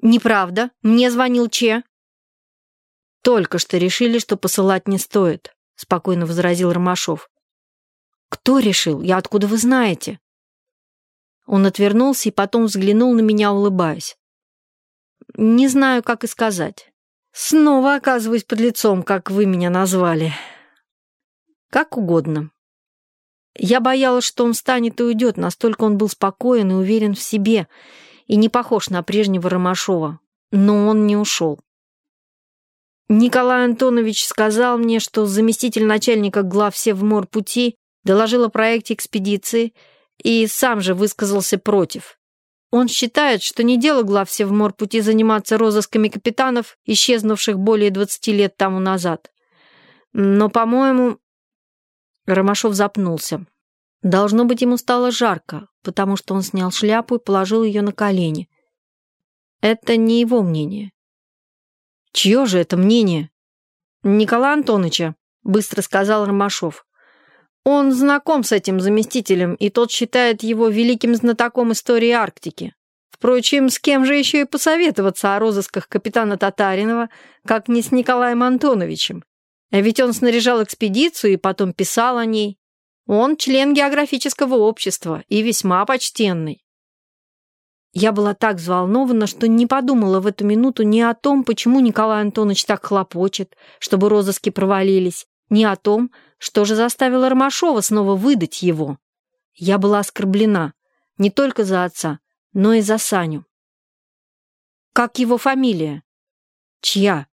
«Неправда. Мне звонил Че». «Только что решили, что посылать не стоит», — спокойно возразил Ромашов. «Кто решил? Я откуда вы знаете?» Он отвернулся и потом взглянул на меня, улыбаясь. «Не знаю, как и сказать. Снова оказываюсь под лицом, как вы меня назвали. Как угодно. Я боялась, что он встанет и уйдет, настолько он был спокоен и уверен в себе, и не похож на прежнего Ромашова. Но он не ушел. Николай Антонович сказал мне, что заместитель начальника глав Севморпути доложил о проекте экспедиции и сам же высказался против. Он считает, что не дело глав Севморпути заниматься розысками капитанов, исчезнувших более 20 лет тому назад. Но, по-моему, Ромашов запнулся. Должно быть, ему стало жарко, потому что он снял шляпу и положил ее на колени. Это не его мнение. Чье же это мнение? Николая Антоновича, быстро сказал Ромашов. Он знаком с этим заместителем, и тот считает его великим знатоком истории Арктики. Впрочем, с кем же еще и посоветоваться о розысках капитана Татаринова, как не с Николаем Антоновичем? Ведь он снаряжал экспедицию и потом писал о ней. Он член географического общества и весьма почтенный. Я была так взволнована, что не подумала в эту минуту ни о том, почему Николай Антонович так хлопочет, чтобы розыски провалились, ни о том, что же заставило Ромашова снова выдать его. Я была оскорблена не только за отца, но и за Саню. Как его фамилия? Чья?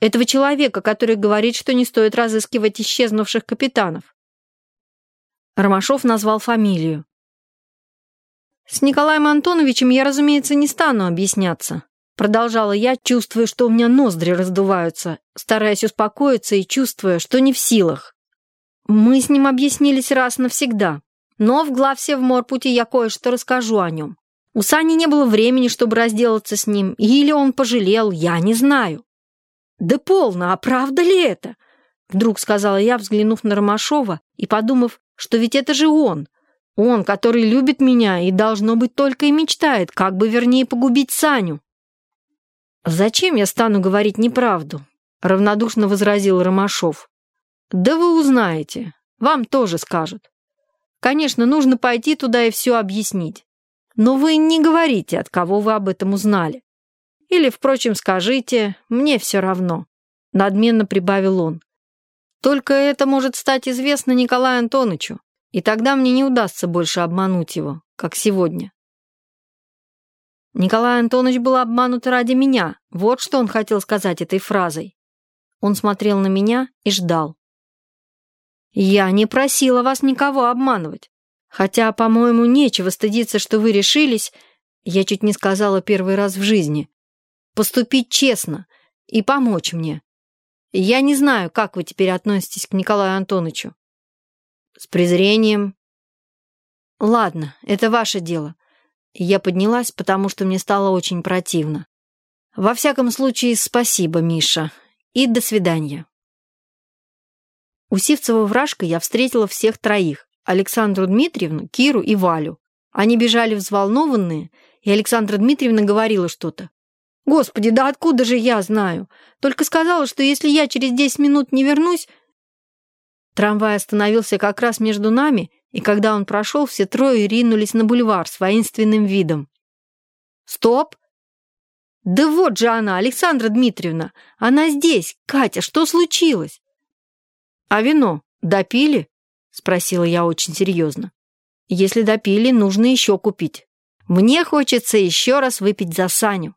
Этого человека, который говорит, что не стоит разыскивать исчезнувших капитанов. Ромашов назвал фамилию. «С Николаем Антоновичем я, разумеется, не стану объясняться», продолжала я, чувствуя, что у меня ноздри раздуваются, стараясь успокоиться и чувствуя, что не в силах. Мы с ним объяснились раз навсегда, но в главсе в морпути я кое-что расскажу о нем. У Сани не было времени, чтобы разделаться с ним, или он пожалел, я не знаю. «Да полно, а правда ли это?» Вдруг сказала я, взглянув на Ромашова и подумав, что ведь это же он. Он, который любит меня и, должно быть, только и мечтает, как бы вернее погубить Саню. «Зачем я стану говорить неправду?» равнодушно возразил Ромашов. «Да вы узнаете. Вам тоже скажут. Конечно, нужно пойти туда и все объяснить. Но вы не говорите, от кого вы об этом узнали. Или, впрочем, скажите, мне все равно», — надменно прибавил он. «Только это может стать известно Николаю Антоновичу, и тогда мне не удастся больше обмануть его, как сегодня». Николай Антонович был обманут ради меня, вот что он хотел сказать этой фразой. Он смотрел на меня и ждал. «Я не просила вас никого обманывать. Хотя, по-моему, нечего стыдиться, что вы решились, я чуть не сказала первый раз в жизни, поступить честно и помочь мне. Я не знаю, как вы теперь относитесь к Николаю Антоновичу. С презрением. Ладно, это ваше дело. Я поднялась, потому что мне стало очень противно. Во всяком случае, спасибо, Миша, и до свидания. У Сивцева вражка я встретила всех троих. Александру Дмитриевну, Киру и Валю. Они бежали взволнованные, и Александра Дмитриевна говорила что-то. Господи, да откуда же я знаю? Только сказала, что если я через десять минут не вернусь... Трамвай остановился как раз между нами, и когда он прошел, все трое ринулись на бульвар с воинственным видом. «Стоп!» «Да вот же она, Александра Дмитриевна! Она здесь! Катя, что случилось?» «А вино допили?» — спросила я очень серьезно. «Если допили, нужно еще купить. Мне хочется еще раз выпить за Саню».